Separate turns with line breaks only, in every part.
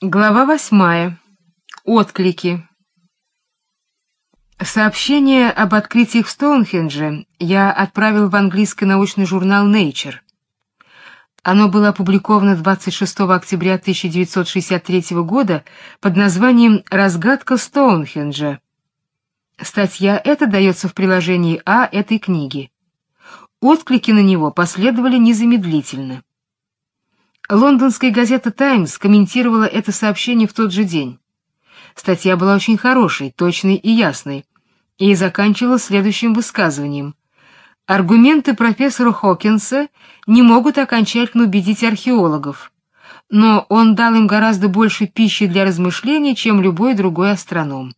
Глава восьмая. Отклики. Сообщение об открытиях в Стоунхендже я отправил в английский научный журнал Nature. Оно было опубликовано 26 октября 1963 года под названием «Разгадка Стоунхенджа». Статья эта дается в приложении А этой книги. Отклики на него последовали незамедлительно. Лондонская газета «Таймс» комментировала это сообщение в тот же день. Статья была очень хорошей, точной и ясной, и заканчивалась следующим высказыванием. Аргументы профессора Хокинса не могут окончательно убедить археологов, но он дал им гораздо больше пищи для размышлений, чем любой другой астроном.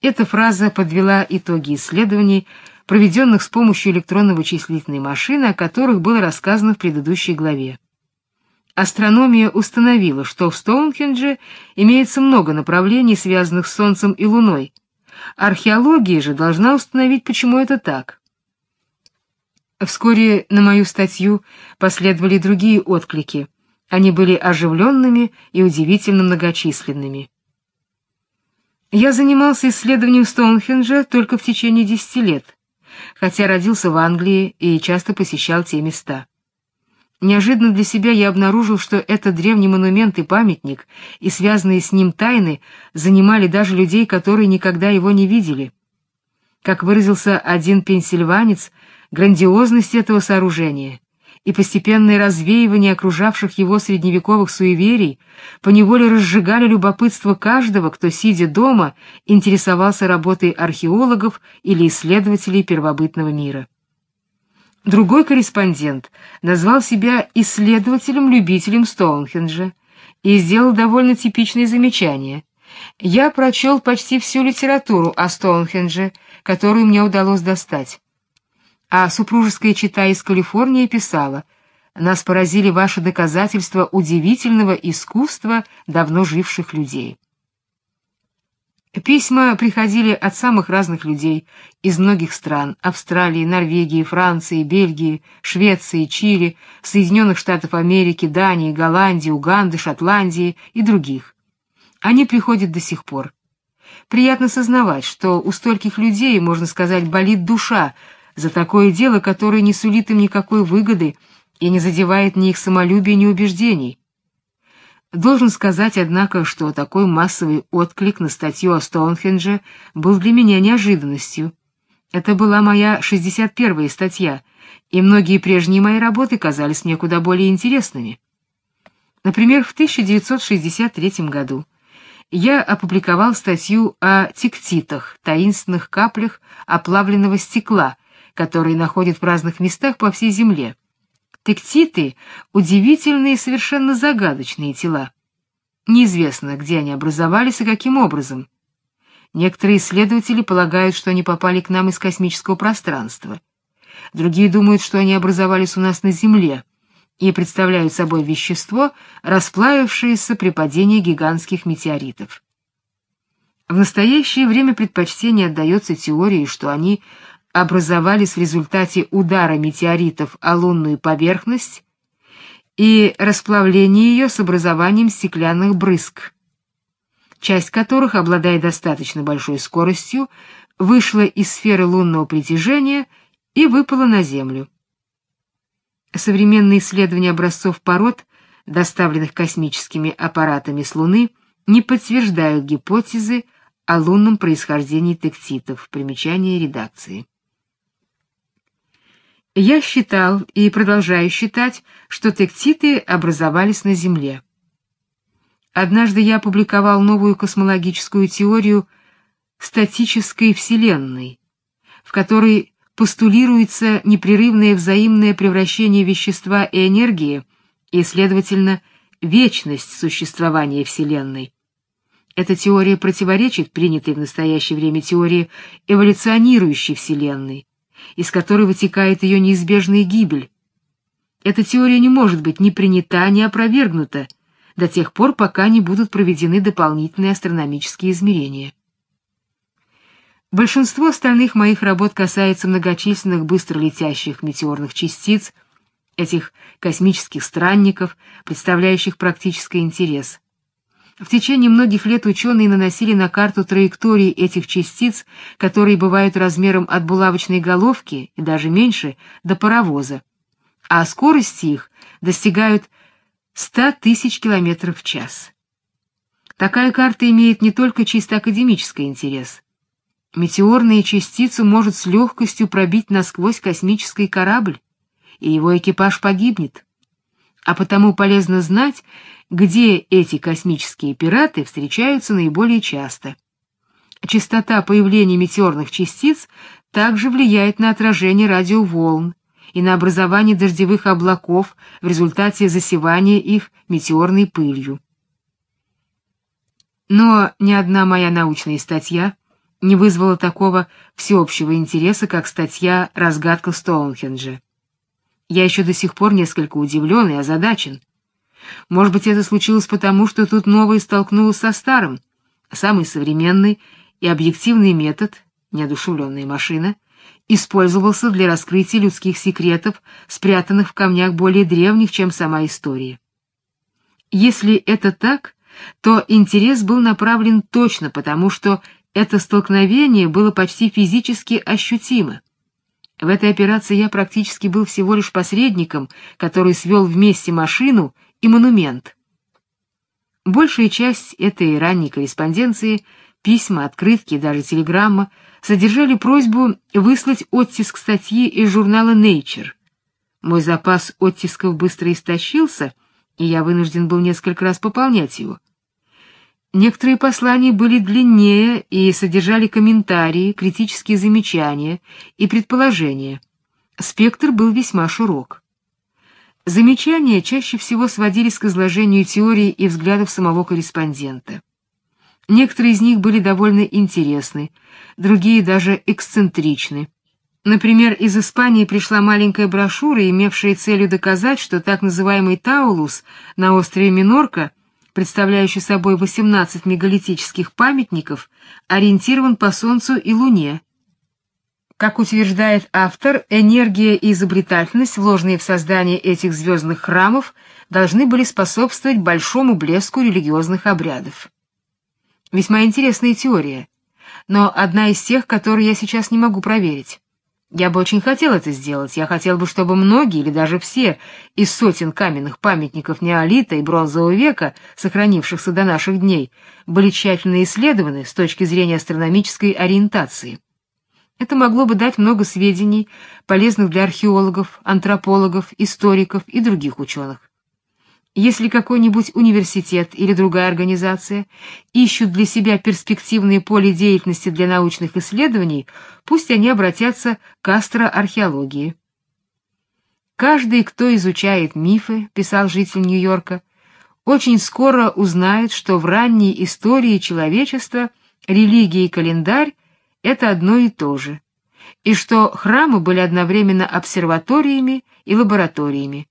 Эта фраза подвела итоги исследований, проведенных с помощью электронно-вычислительной машины, о которых было рассказано в предыдущей главе. Астрономия установила, что в Стоунхендже имеется много направлений, связанных с Солнцем и Луной. Археология же должна установить, почему это так. Вскоре на мою статью последовали другие отклики. Они были оживленными и удивительно многочисленными. Я занимался исследованием Стоунхенджа только в течение десяти лет, хотя родился в Англии и часто посещал те места. Неожиданно для себя я обнаружил, что этот древний монумент и памятник, и связанные с ним тайны, занимали даже людей, которые никогда его не видели. Как выразился один пенсильванец, грандиозность этого сооружения и постепенное развеивание окружавших его средневековых суеверий поневоле разжигали любопытство каждого, кто, сидя дома, интересовался работой археологов или исследователей первобытного мира. Другой корреспондент назвал себя исследователем-любителем Стоунхенджа и сделал довольно типичное замечание. Я прочел почти всю литературу о Стоунхендже, которую мне удалось достать. А супружеская чита из Калифорнии писала, «Нас поразили ваши доказательства удивительного искусства давно живших людей». Письма приходили от самых разных людей из многих стран — Австралии, Норвегии, Франции, Бельгии, Швеции, Чили, Соединенных Штатов Америки, Дании, Голландии, Уганды, Шотландии и других. Они приходят до сих пор. Приятно сознавать, что у стольких людей, можно сказать, болит душа за такое дело, которое не сулит им никакой выгоды и не задевает ни их самолюбия, ни убеждений. Должен сказать, однако, что такой массовый отклик на статью о Стоунхендже был для меня неожиданностью. Это была моя 61-я статья, и многие прежние мои работы казались мне куда более интересными. Например, в 1963 году я опубликовал статью о тектитах, таинственных каплях оплавленного стекла, которые находят в разных местах по всей Земле. Тектиты — удивительные и совершенно загадочные тела. Неизвестно, где они образовались и каким образом. Некоторые исследователи полагают, что они попали к нам из космического пространства. Другие думают, что они образовались у нас на Земле и представляют собой вещество, расплавившееся при падении гигантских метеоритов. В настоящее время предпочтение отдается теории, что они образовались в результате удара метеоритов о лунную поверхность и расплавления ее с образованием стеклянных брызг, часть которых, обладая достаточно большой скоростью, вышла из сферы лунного притяжения и выпала на Землю. Современные исследования образцов пород, доставленных космическими аппаратами с Луны, не подтверждают гипотезы о лунном происхождении тектитов. Примечание редакции. Я считал и продолжаю считать, что тектиты образовались на Земле. Однажды я опубликовал новую космологическую теорию статической Вселенной, в которой постулируется непрерывное взаимное превращение вещества и энергии и, следовательно, вечность существования Вселенной. Эта теория противоречит принятой в настоящее время теории эволюционирующей Вселенной, из которой вытекает ее неизбежная гибель. Эта теория не может быть ни принята, ни опровергнута до тех пор, пока не будут проведены дополнительные астрономические измерения. Большинство остальных моих работ касается многочисленных быстролетящих метеорных частиц, этих космических странников, представляющих практический интерес — В течение многих лет ученые наносили на карту траектории этих частиц, которые бывают размером от булавочной головки и даже меньше, до паровоза, а скорости их достигают 100 тысяч километров в час. Такая карта имеет не только чисто академический интерес. Метеорные частицы может с легкостью пробить насквозь космический корабль, и его экипаж погибнет. А потому полезно знать, где эти космические пираты встречаются наиболее часто. Частота появления метеорных частиц также влияет на отражение радиоволн и на образование дождевых облаков в результате засевания их метеорной пылью. Но ни одна моя научная статья не вызвала такого всеобщего интереса, как статья «Разгадка Стоунхенджа». Я еще до сих пор несколько удивлен и озадачен. Может быть, это случилось потому, что тут новое столкнулось со старым. Самый современный и объективный метод, неодушевленная машина, использовался для раскрытия людских секретов, спрятанных в камнях более древних, чем сама история. Если это так, то интерес был направлен точно потому, что это столкновение было почти физически ощутимо. В этой операции я практически был всего лишь посредником, который свел вместе машину и монумент. Большая часть этой ранней корреспонденции, письма, открытки и даже телеграмма, содержали просьбу выслать оттиск статьи из журнала Nature. Мой запас оттисков быстро истощился, и я вынужден был несколько раз пополнять его. Некоторые послания были длиннее и содержали комментарии, критические замечания и предположения. Спектр был весьма широк. Замечания чаще всего сводились к изложению теории и взглядов самого корреспондента. Некоторые из них были довольно интересны, другие даже эксцентричны. Например, из Испании пришла маленькая брошюра, имевшая целью доказать, что так называемый Таулус на острове Минорка, представляющий собой 18 мегалитических памятников, ориентирован по Солнцу и Луне, как утверждает автор, энергия и изобретательность, вложенные в создание этих звездных храмов, должны были способствовать большому блеску религиозных обрядов. Весьма интересная теория, но одна из тех, которые я сейчас не могу проверить. Я бы очень хотел это сделать. Я хотел бы, чтобы многие или даже все из сотен каменных памятников неолита и бронзового века, сохранившихся до наших дней, были тщательно исследованы с точки зрения астрономической ориентации. Это могло бы дать много сведений, полезных для археологов, антропологов, историков и других ученых. Если какой-нибудь университет или другая организация ищут для себя перспективные поле деятельности для научных исследований, пусть они обратятся к астроархеологии. Каждый, кто изучает мифы, писал житель Нью-Йорка, очень скоро узнает, что в ранней истории человечества религия и календарь это одно и то же, и что храмы были одновременно обсерваториями и лабораториями.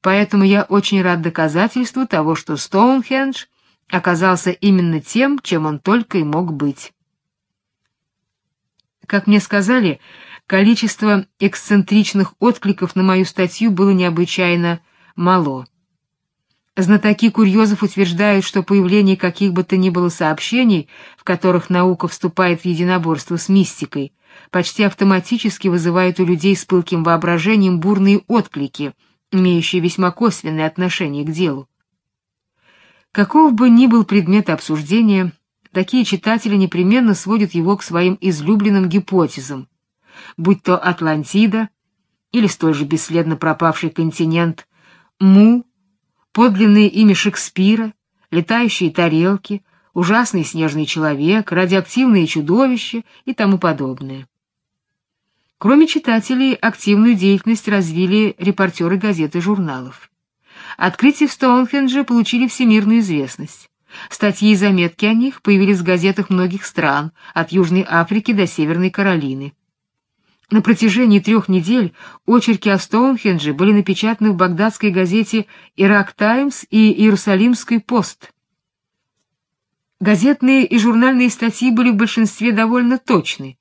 Поэтому я очень рад доказательству того, что Стоунхендж оказался именно тем, чем он только и мог быть. Как мне сказали, количество эксцентричных откликов на мою статью было необычайно мало. Знатоки курьезов утверждают, что появление каких бы то ни было сообщений, в которых наука вступает в единоборство с мистикой, почти автоматически вызывает у людей с пылким воображением бурные отклики, имеющие весьма косвенное отношение к делу. Каков бы ни был предмет обсуждения, такие читатели непременно сводят его к своим излюбленным гипотезам, будь то Атлантида или столь же бесследно пропавший континент Му подлинные имя Шекспира, летающие тарелки, ужасный снежный человек, радиоактивные чудовища и тому подобное. Кроме читателей, активную деятельность развили репортеры газет и журналов. Открытия в Стоунхендже получили всемирную известность. Статьи и заметки о них появились в газетах многих стран, от Южной Африки до Северной Каролины. На протяжении трех недель очерки о Стоунхендже были напечатаны в багдадской газете «Ирак Таймс» и «Иерусалимский пост». Газетные и журнальные статьи были в большинстве довольно точны.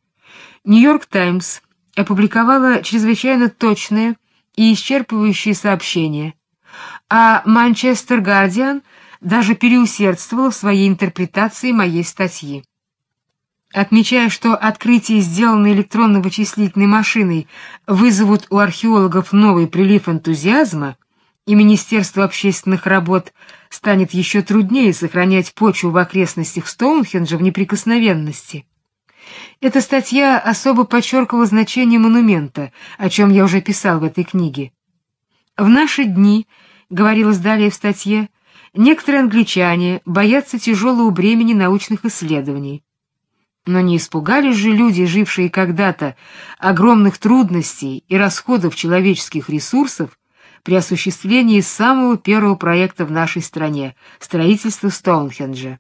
«Нью-Йорк Таймс» опубликовала чрезвычайно точное и исчерпывающее сообщение, а «Манчестер Гардиан» даже переусердствовала в своей интерпретации моей статьи. Отмечая, что открытия, сделанные электронно-вычислительной машиной, вызовут у археологов новый прилив энтузиазма, и Министерство общественных работ станет еще труднее сохранять почву в окрестностях Стоунхенджа в неприкосновенности. Эта статья особо подчеркивала значение монумента, о чем я уже писал в этой книге. В наши дни, говорилось далее в статье, некоторые англичане боятся тяжелого бремени научных исследований. Но не испугались же люди, жившие когда-то, огромных трудностей и расходов человеческих ресурсов при осуществлении самого первого проекта в нашей стране — строительства Стоунхенджа.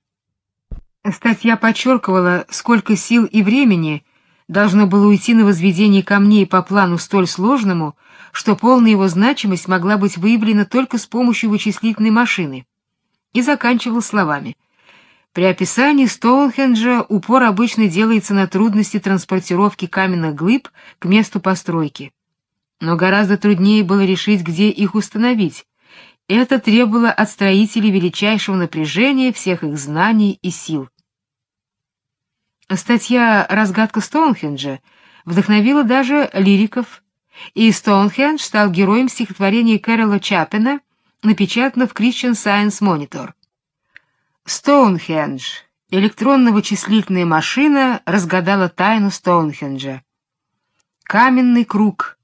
Статья подчеркивала, сколько сил и времени должно было уйти на возведение камней по плану столь сложному, что полная его значимость могла быть выявлена только с помощью вычислительной машины. И заканчивал словами. При описании Стоунхенджа упор обычно делается на трудности транспортировки каменных глыб к месту постройки. Но гораздо труднее было решить, где их установить. Это требовало от строителей величайшего напряжения всех их знаний и сил. Статья «Разгадка Стоунхенджа» вдохновила даже лириков, и Стоунхендж стал героем стихотворения Кэрола Чаппина, напечатано в Christian Science Monitor. Стоунхендж. Электронно-вычислительная машина разгадала тайну Стоунхенджа. Каменный круг.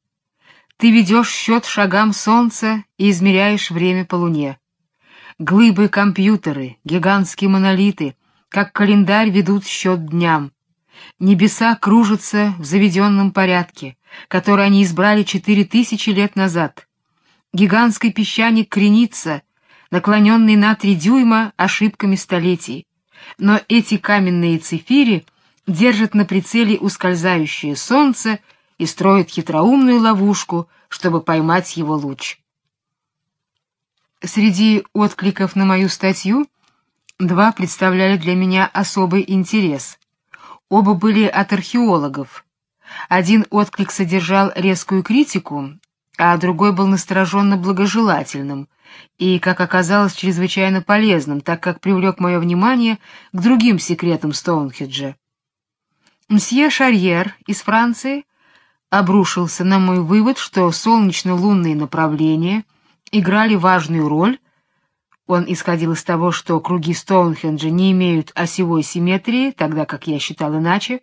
Ты ведешь счет шагам солнца и измеряешь время по луне. Глыбы-компьютеры, гигантские монолиты, как календарь ведут счет дням. Небеса кружатся в заведенном порядке, который они избрали четыре тысячи лет назад. Гигантский песчаник кренится, наклоненный на три дюйма ошибками столетий. Но эти каменные цифири держат на прицеле ускользающее солнце и строят хитроумную ловушку, чтобы поймать его луч. Среди откликов на мою статью два представляли для меня особый интерес. Оба были от археологов. Один отклик содержал резкую критику, а другой был настороженно благожелательным и, как оказалось, чрезвычайно полезным, так как привлек мое внимание к другим секретам Стоунхеджа. Мсье Шарьер из Франции обрушился на мой вывод, что солнечно-лунные направления играли важную роль. Он исходил из того, что круги Стоунхенджа не имеют осевой симметрии, тогда как я считал иначе,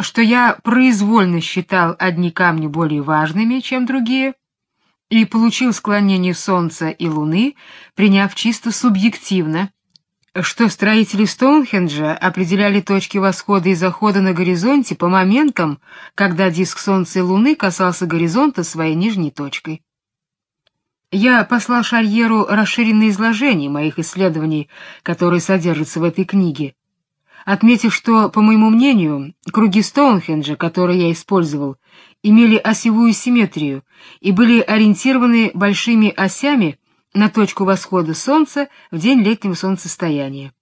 что я произвольно считал одни камни более важными, чем другие, и получил склонение Солнца и Луны, приняв чисто субъективно что строители Стоунхенджа определяли точки восхода и захода на горизонте по моментам, когда диск Солнца и Луны касался горизонта своей нижней точкой. Я послал Шарьеру расширенное изложение моих исследований, которые содержатся в этой книге, отметив, что, по моему мнению, круги Стоунхенджа, которые я использовал, имели осевую симметрию и были ориентированы большими осями на точку восхода солнца в день летнего солнцестояния.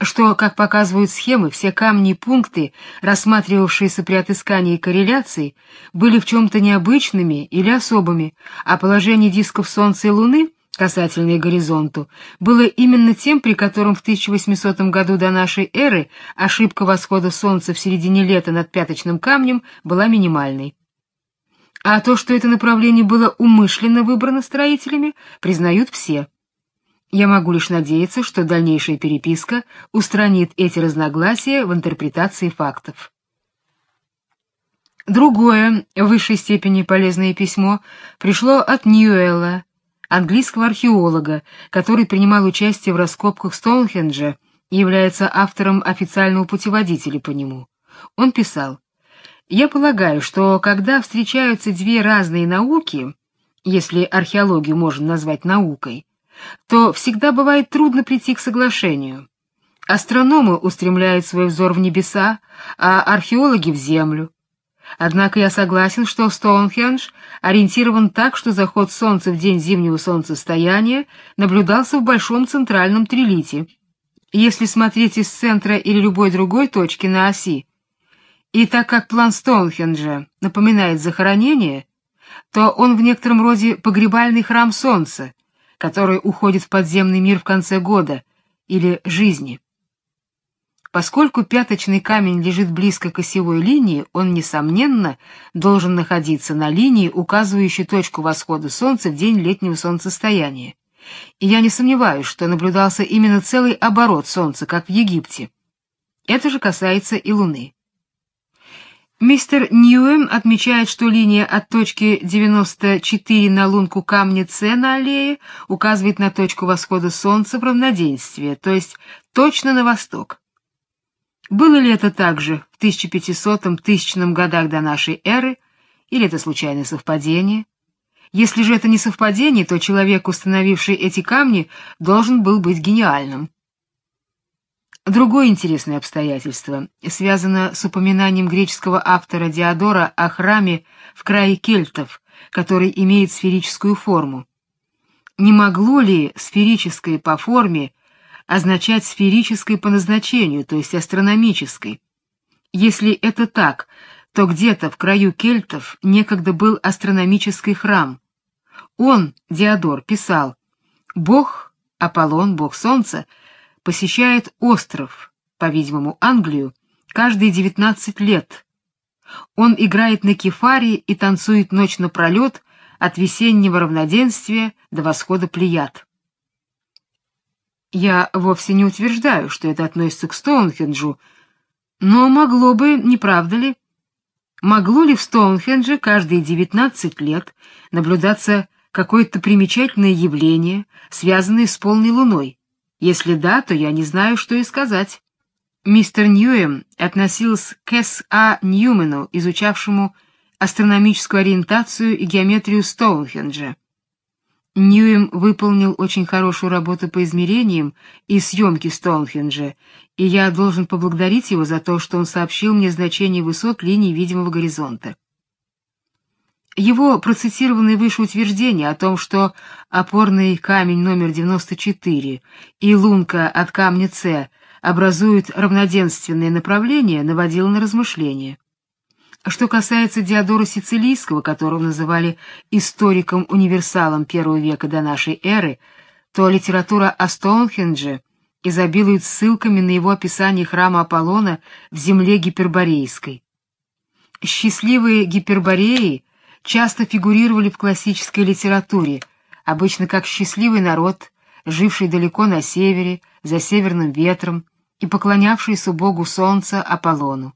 Что, как показывают схемы, все камни и пункты, рассматривавшиеся при отыскании корреляций, были в чем-то необычными или особыми, а положение дисков Солнца и Луны, касательное горизонту, было именно тем, при котором в 1800 году до нашей эры ошибка восхода Солнца в середине лета над пяточным камнем была минимальной. А то, что это направление было умышленно выбрано строителями, признают все. Я могу лишь надеяться, что дальнейшая переписка устранит эти разногласия в интерпретации фактов. Другое, в высшей степени полезное письмо пришло от Ньюэлла, английского археолога, который принимал участие в раскопках Стоунхенджа и является автором официального путеводителя по нему. Он писал: я полагаю, что когда встречаются две разные науки, если археологию можно назвать наукой, то всегда бывает трудно прийти к соглашению. Астрономы устремляют свой взор в небеса, а археологи в землю. Однако я согласен, что Стоунхендж ориентирован так, что заход солнца в день зимнего солнцестояния наблюдался в большом центральном трилите. Если смотреть из центра или любой другой точки на оси, и так как план Стоунхенджа напоминает захоронение, то он в некотором роде погребальный храм солнца, которое уходит в подземный мир в конце года или жизни. Поскольку пяточный камень лежит близко к осевой линии, он, несомненно, должен находиться на линии, указывающей точку восхода Солнца в день летнего солнцестояния. И я не сомневаюсь, что наблюдался именно целый оборот Солнца, как в Египте. Это же касается и Луны. Мистер Ньюэм отмечает, что линия от точки 94 на лунку камня С на аллее указывает на точку восхода Солнца в равноденствие, то есть точно на восток. Было ли это также в 1500-1000 годах до нашей эры, или это случайное совпадение? Если же это не совпадение, то человек, установивший эти камни, должен был быть гениальным. Другое интересное обстоятельство связано с упоминанием греческого автора Диодора о храме в крае кельтов, который имеет сферическую форму. Не могло ли сферическое по форме означать сферической по назначению, то есть астрономической. Если это так, то где-то в краю кельтов некогда был астрономический храм. Он, Диодор, писал: Бог Аполлон, бог солнца, посещает остров, по-видимому, Англию, каждые девятнадцать лет. Он играет на кефаре и танцует ночь напролет от весеннего равноденствия до восхода Плеяд. Я вовсе не утверждаю, что это относится к Стоунхенджу, но могло бы, не правда ли? Могло ли в Стоунхендже каждые 19 лет наблюдаться какое-то примечательное явление, связанное с полной луной? Если да, то я не знаю, что и сказать. Мистер Ньюэм относился к С.А. Ньюмену, изучавшему астрономическую ориентацию и геометрию Стоунхенджа. Ньюем выполнил очень хорошую работу по измерениям и съемке Стоунхенджа, и я должен поблагодарить его за то, что он сообщил мне значение высот линии видимого горизонта. Его процитированное выше утверждение о том, что опорный камень номер 94 и лунка от камня С образуют равноденственные направления, наводило на размышления. Что касается Диодора Сицилийского, которого называли историком-универсалом первого века до нашей эры, то литература о Стоунхендже изобилует ссылками на его описание храма Аполлона в земле Гиперборейской. Счастливые Гипербореи часто фигурировали в классической литературе, обычно как счастливый народ, живший далеко на севере, за северным ветром и поклонявшийся богу солнца Аполлону.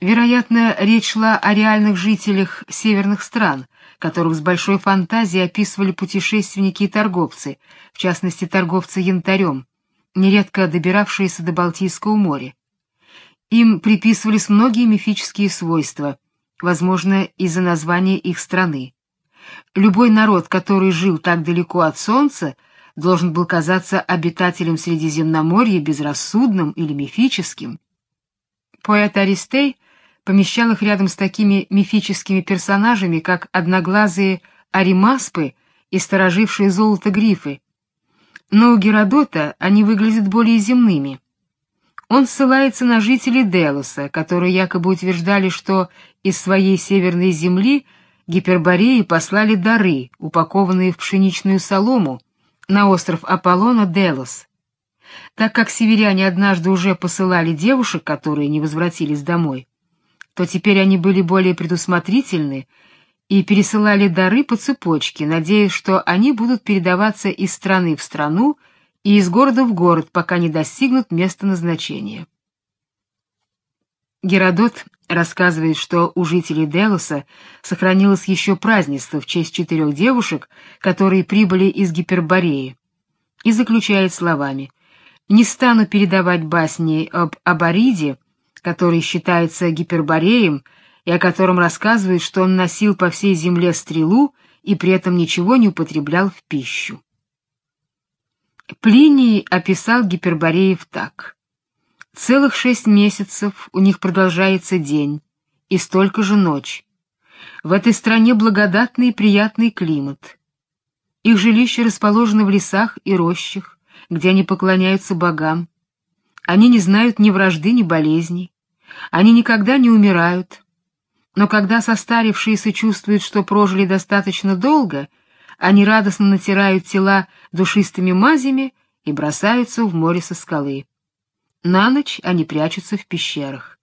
Вероятно, речь шла о реальных жителях северных стран, которых с большой фантазией описывали путешественники и торговцы, в частности, торговцы янтарем, нередко добиравшиеся до Балтийского моря. Им приписывались многие мифические свойства, возможно, из-за названия их страны. Любой народ, который жил так далеко от солнца, должен был казаться обитателем Средиземноморья безрассудным или мифическим. Поэт Аристей помещал их рядом с такими мифическими персонажами, как одноглазые аримаспы и сторожившие золото грифы. Но у Геродота они выглядят более земными. Он ссылается на жителей Делоса, которые якобы утверждали, что из своей северной земли гипербореи послали дары, упакованные в пшеничную солому, на остров Аполлона Делос. Так как северяне однажды уже посылали девушек, которые не возвратились домой, то теперь они были более предусмотрительны и пересылали дары по цепочке, надеясь, что они будут передаваться из страны в страну и из города в город, пока не достигнут места назначения. Геродот рассказывает, что у жителей Делоса сохранилось еще празднество в честь четырех девушек, которые прибыли из Гипербореи, и заключает словами: "Не стану передавать басни об Абариде, который считается гипербореем и о котором рассказывают, что он носил по всей земле стрелу и при этом ничего не употреблял в пищу. Плиний описал гипербореев так: целых шесть месяцев у них продолжается день и столько же ночь. В этой стране благодатный и приятный климат. Их жилища расположены в лесах и рощах, где они поклоняются богам. Они не знают ни вражды, ни болезней. Они никогда не умирают. Но когда состарившиеся чувствуют, что прожили достаточно долго, Они радостно натирают тела душистыми мазями и бросаются в море со скалы. На ночь они прячутся в пещерах.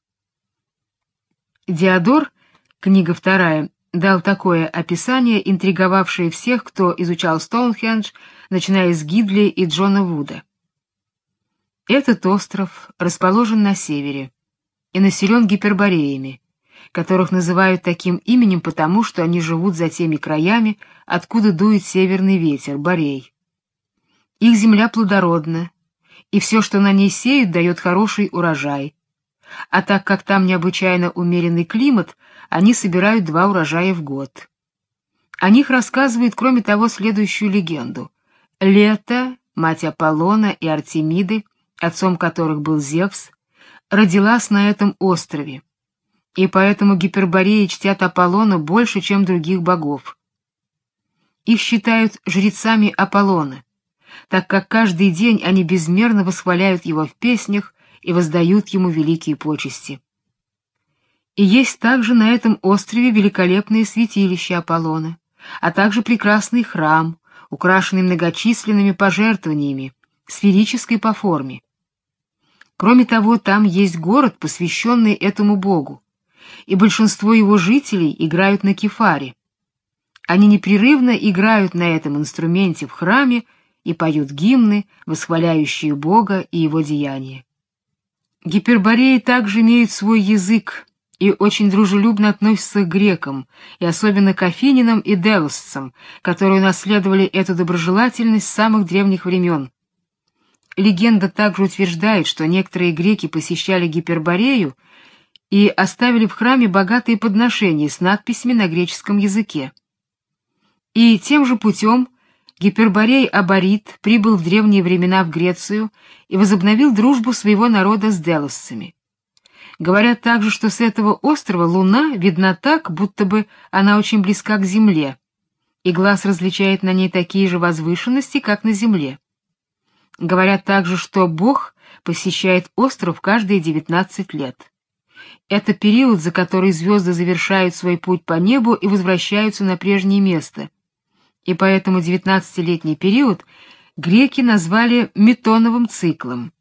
Диодор, книга вторая, дал такое описание, интриговавшее всех, кто изучал Стоунхендж, начиная с Гидли и Джона Вуда. Этот остров расположен на севере и населен гипербореями, которых называют таким именем потому, что они живут за теми краями, откуда дует северный ветер, борей. Их земля плодородна, и все, что на ней сеют, дает хороший урожай. А так как там необычайно умеренный климат, они собирают два урожая в год. О них рассказывает, кроме того, следующую легенду. Лето, мать Аполлона и Артемиды, отцом которых был Зевс, родилась на этом острове, и поэтому гипербореи чтят Аполлона больше, чем других богов. Их считают жрецами Аполлона, так как каждый день они безмерно восхваляют его в песнях и воздают ему великие почести. И есть также на этом острове великолепное святилище Аполлона, а также прекрасный храм, украшенный многочисленными пожертвованиями, сферической по форме. Кроме того, там есть город, посвященный этому богу, и большинство его жителей играют на кефаре. Они непрерывно играют на этом инструменте в храме и поют гимны, восхваляющие Бога и его деяния. Гипербореи также имеют свой язык и очень дружелюбно относятся к грекам, и особенно к афининам и делосцам, которые унаследовали эту доброжелательность с самых древних времен. Легенда также утверждает, что некоторые греки посещали Гиперборею и оставили в храме богатые подношения с надписями на греческом языке. И тем же путем Гиперборей Абарит прибыл в древние времена в Грецию и возобновил дружбу своего народа с делосцами. Говорят также, что с этого острова луна видна так, будто бы она очень близка к земле, и глаз различает на ней такие же возвышенности, как на земле. Говорят также, что Бог посещает остров каждые 19 лет. Это период, за который звезды завершают свой путь по небу и возвращаются на прежнее место. И поэтому девятнадцатилетний период греки назвали метоновым циклом.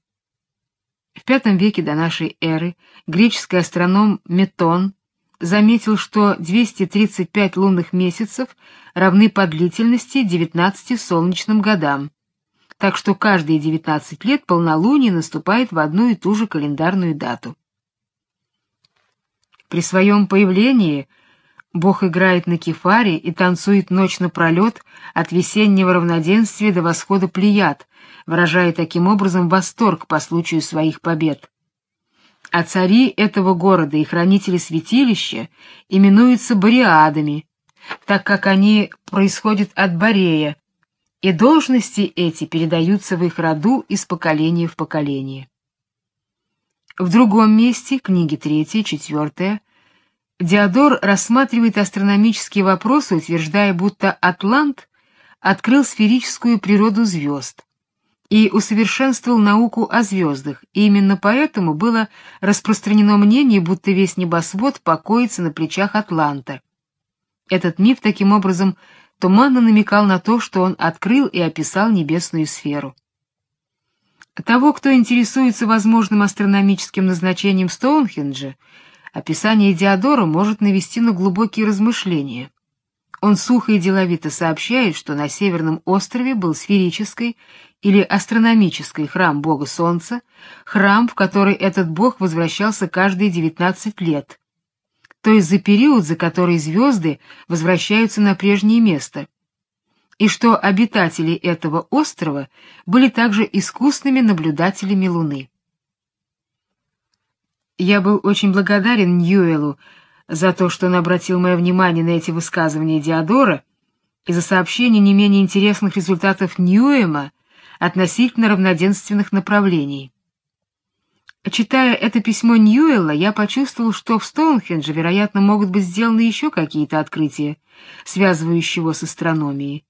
В V веке до нашей эры греческий астроном Метон заметил, что 235 лунных месяцев равны по длительности 19 солнечным годам так что каждые 19 лет полнолуние наступает в одну и ту же календарную дату. При своем появлении Бог играет на кефаре и танцует ночь напролет от весеннего равноденствия до восхода Плеяд, выражая таким образом восторг по случаю своих побед. А цари этого города и хранители святилища именуются Бориадами, так как они происходят от Борея, и должности эти передаются в их роду из поколения в поколение. В другом месте, книги 3, 4, Диодор рассматривает астрономические вопросы, утверждая, будто Атлант открыл сферическую природу звезд и усовершенствовал науку о звездах, и именно поэтому было распространено мнение, будто весь небосвод покоится на плечах Атланта. Этот миф таким образом туманно намекал на то, что он открыл и описал небесную сферу. Того, кто интересуется возможным астрономическим назначением Стоунхенджа, описание Диодора может навести на глубокие размышления. Он сухо и деловито сообщает, что на Северном острове был сферический или астрономический храм бога Солнца, храм, в который этот бог возвращался каждые 19 лет, то есть за период, за который звезды возвращаются на прежнее место, и что обитатели этого острова были также искусными наблюдателями Луны. Я был очень благодарен Ньюэлу за то, что он обратил мое внимание на эти высказывания Диодора и за сообщение не менее интересных результатов Ньюэма относительно равноденственных направлений. Читая это письмо Ньюэлла, я почувствовал, что в Стоунхендже, вероятно, могут быть сделаны еще какие-то открытия, связывающие его с астрономией.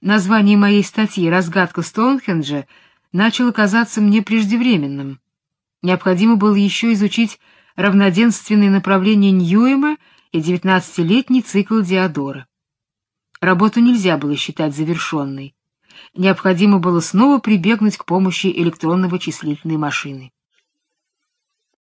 Название моей статьи «Разгадка Стоунхенджа» начало казаться мне преждевременным. Необходимо было еще изучить равноденственные направления Ньюэма и девятнадцатилетний цикл Диодора. работу нельзя было считать завершенной. Необходимо было снова прибегнуть к помощи электронного числительной машины.